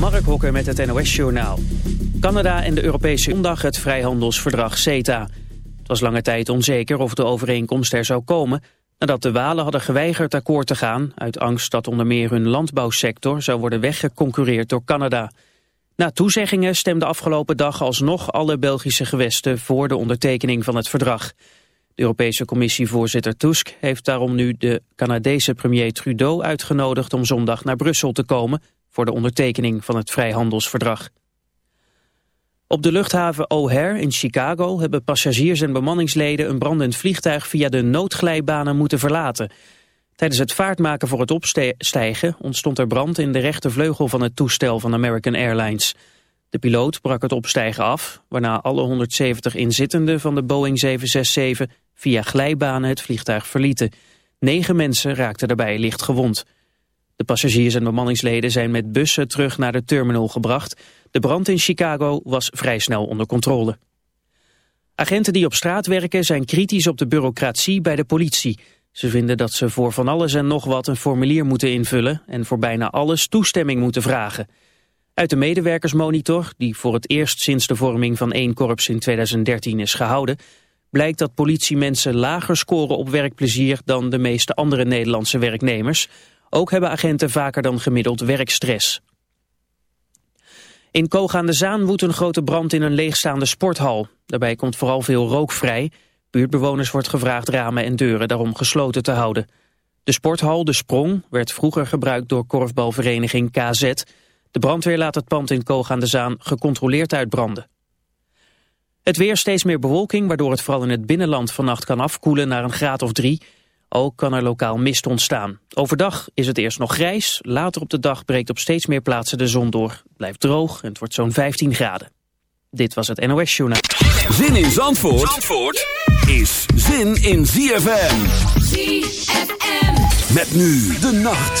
Mark Hokker met het NOS-journaal. Canada en de Europese Unie het vrijhandelsverdrag CETA. Het was lange tijd onzeker of de overeenkomst er zou komen... nadat de Walen hadden geweigerd akkoord te gaan... uit angst dat onder meer hun landbouwsector zou worden weggeconcurreerd door Canada. Na toezeggingen stemden afgelopen dag alsnog alle Belgische gewesten... voor de ondertekening van het verdrag. De Europese Commissievoorzitter Tusk heeft daarom nu de Canadese premier Trudeau uitgenodigd... om zondag naar Brussel te komen voor de ondertekening van het vrijhandelsverdrag. Op de luchthaven O'Hare in Chicago hebben passagiers en bemanningsleden een brandend vliegtuig via de noodglijbanen moeten verlaten. Tijdens het vaartmaken voor het opstijgen ontstond er brand in de rechtervleugel van het toestel van American Airlines. De piloot brak het opstijgen af, waarna alle 170 inzittenden van de Boeing 767 via glijbanen het vliegtuig verlieten. Negen mensen raakten daarbij licht gewond. De passagiers en bemanningsleden zijn met bussen terug naar de terminal gebracht. De brand in Chicago was vrij snel onder controle. Agenten die op straat werken zijn kritisch op de bureaucratie bij de politie. Ze vinden dat ze voor van alles en nog wat een formulier moeten invullen... en voor bijna alles toestemming moeten vragen. Uit de medewerkersmonitor, die voor het eerst sinds de vorming van één korps in 2013 is gehouden... blijkt dat politiemensen lager scoren op werkplezier dan de meeste andere Nederlandse werknemers... Ook hebben agenten vaker dan gemiddeld werkstress. In Koog aan de Zaan woedt een grote brand in een leegstaande sporthal. Daarbij komt vooral veel rook vrij. Buurtbewoners wordt gevraagd ramen en deuren daarom gesloten te houden. De sporthal De Sprong werd vroeger gebruikt door korfbalvereniging KZ. De brandweer laat het pand in Koog aan de Zaan gecontroleerd uitbranden. Het weer steeds meer bewolking, waardoor het vooral in het binnenland vannacht kan afkoelen naar een graad of drie... Ook kan er lokaal mist ontstaan. Overdag is het eerst nog grijs. Later op de dag breekt op steeds meer plaatsen de zon door. Het blijft droog en het wordt zo'n 15 graden. Dit was het NOS Journaal. Zin in Zandvoort, Zandvoort is zin in ZFM. ZFM. Met nu de nacht.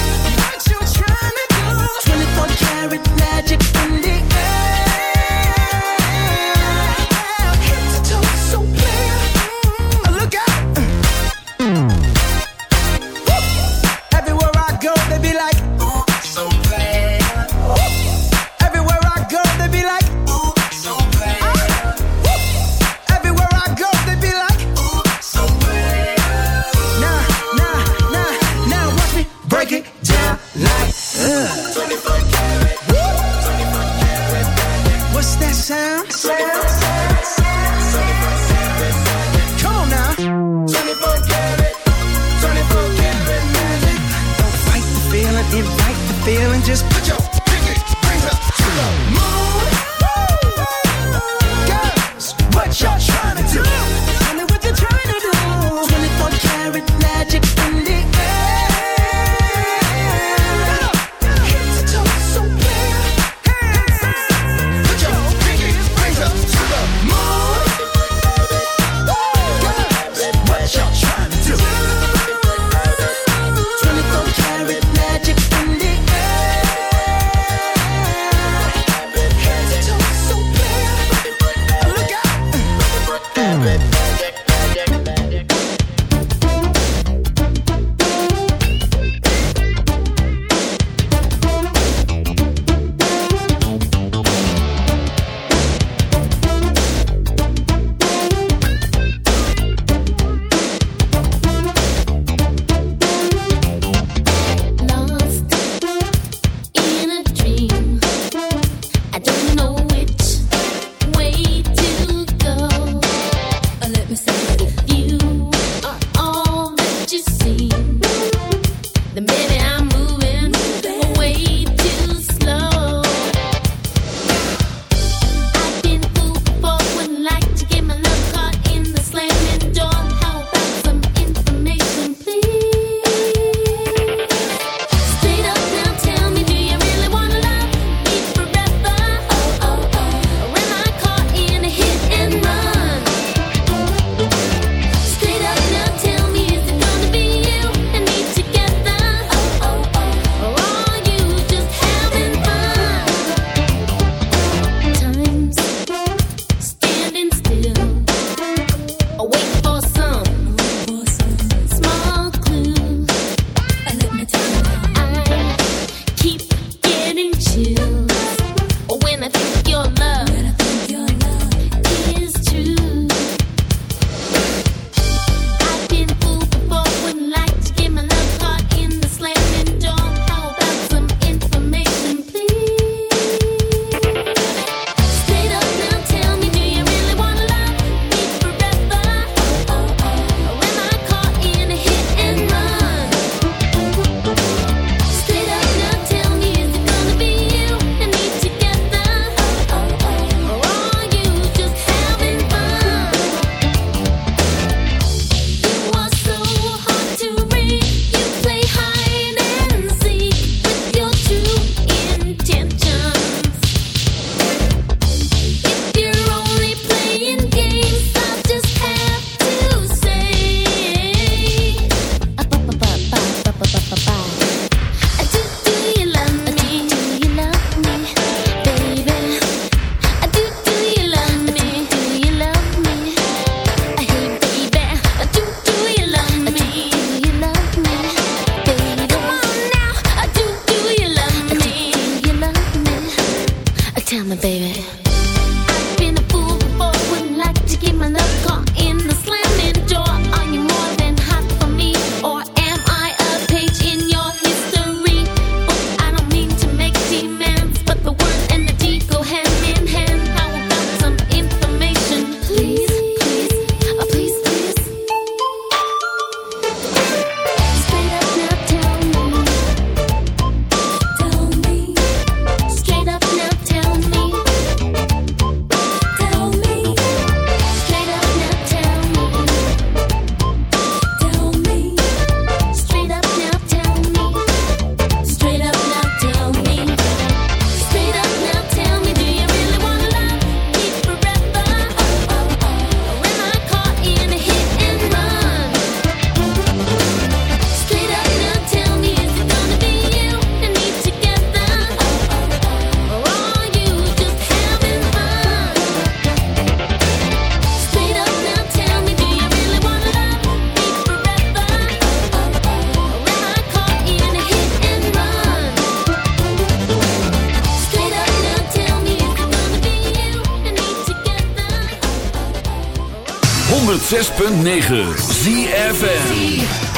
106.9 ZFN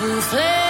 souffler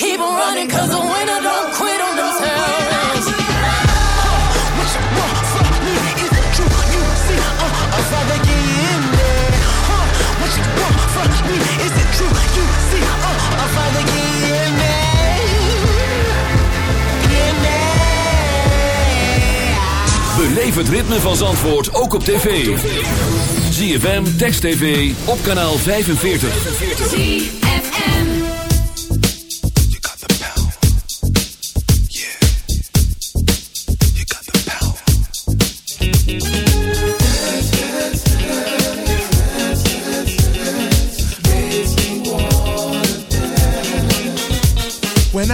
Keep on running cause the winner don't quit on themselves. Is? Is. Beleef het ritme van Zandvoort ook op tv. ZFM, Text TV, op kanaal 45.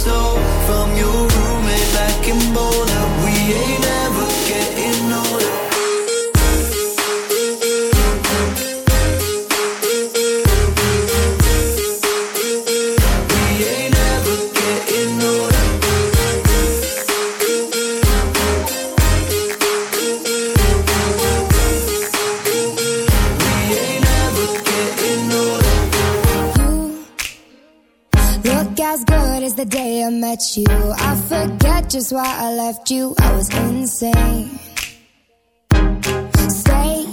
So. you, I was insane. Stay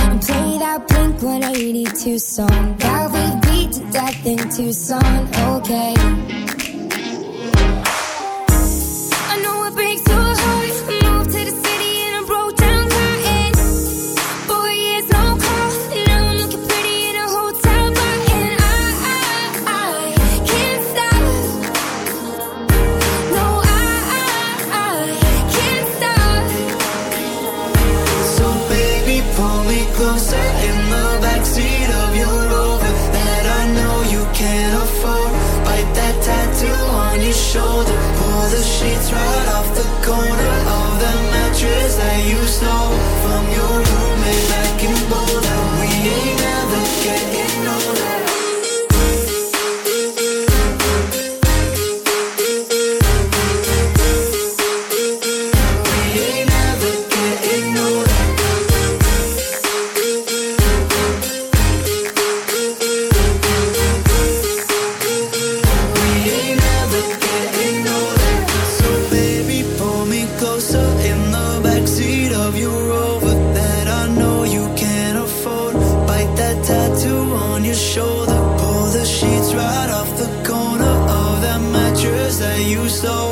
and play that Blink 182 song that we beat to death in Tucson. so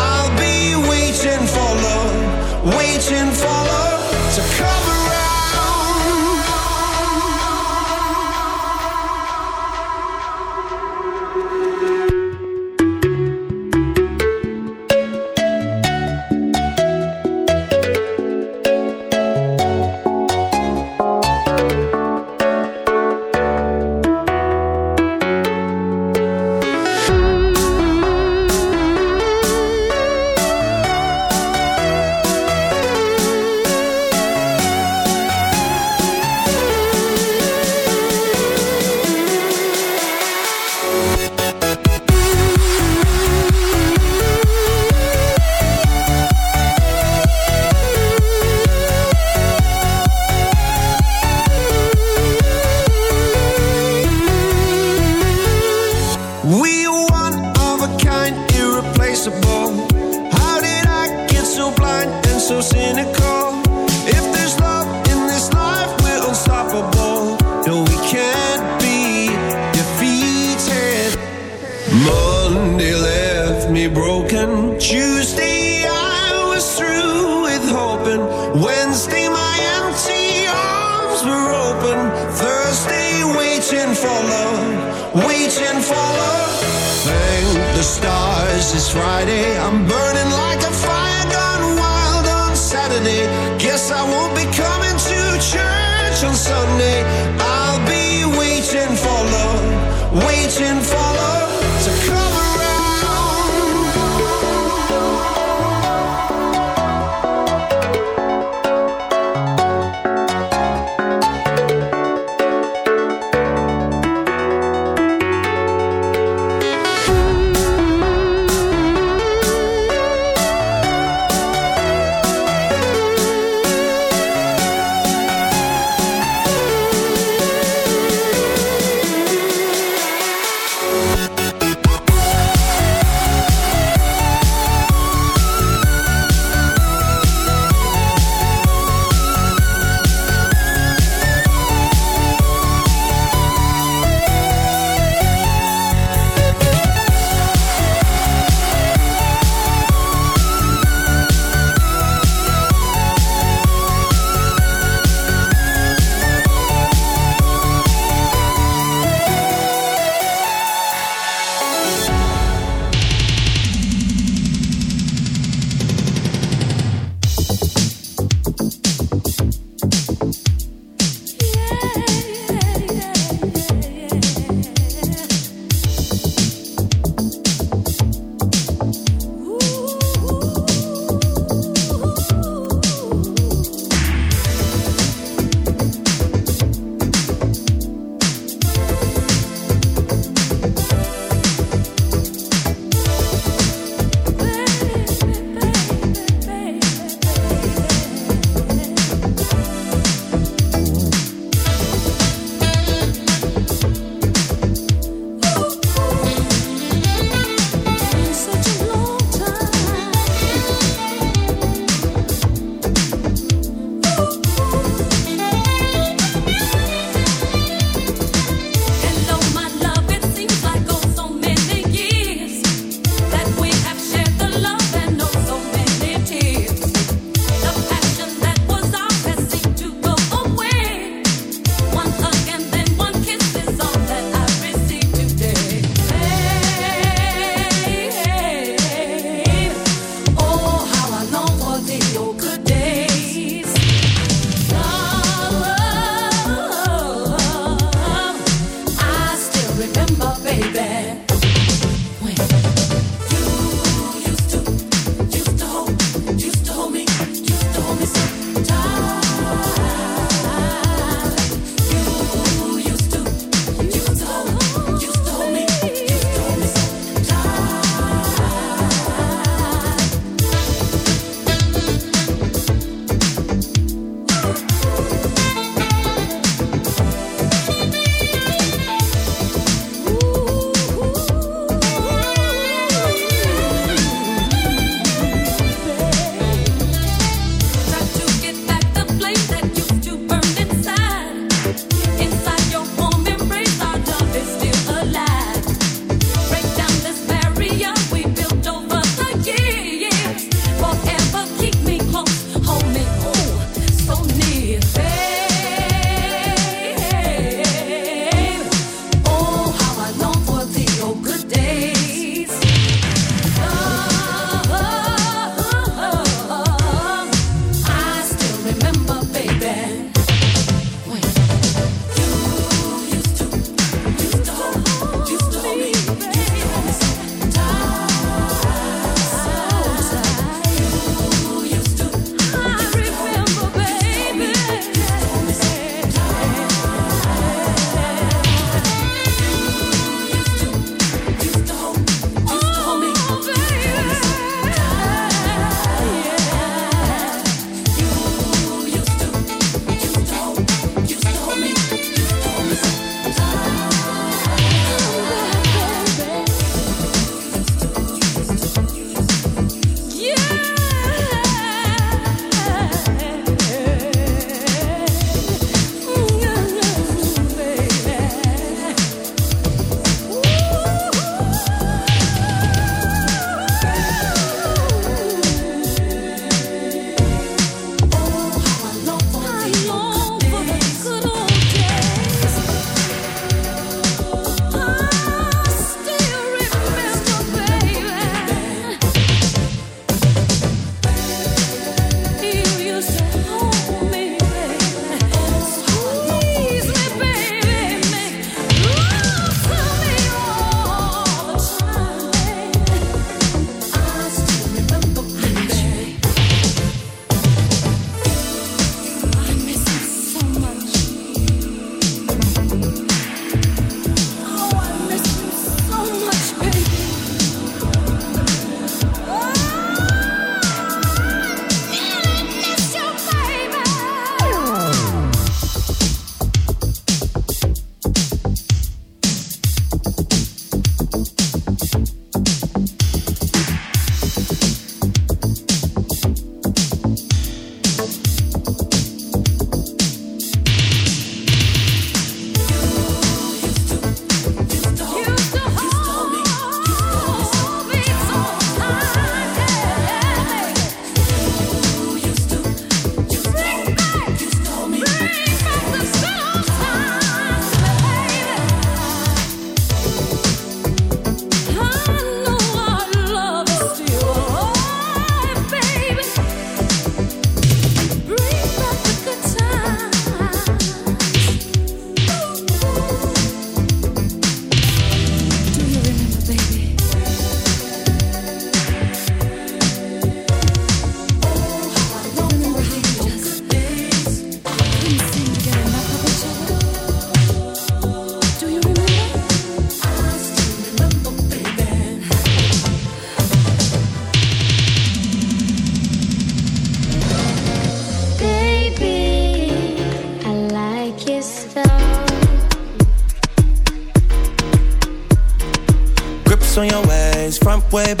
puedes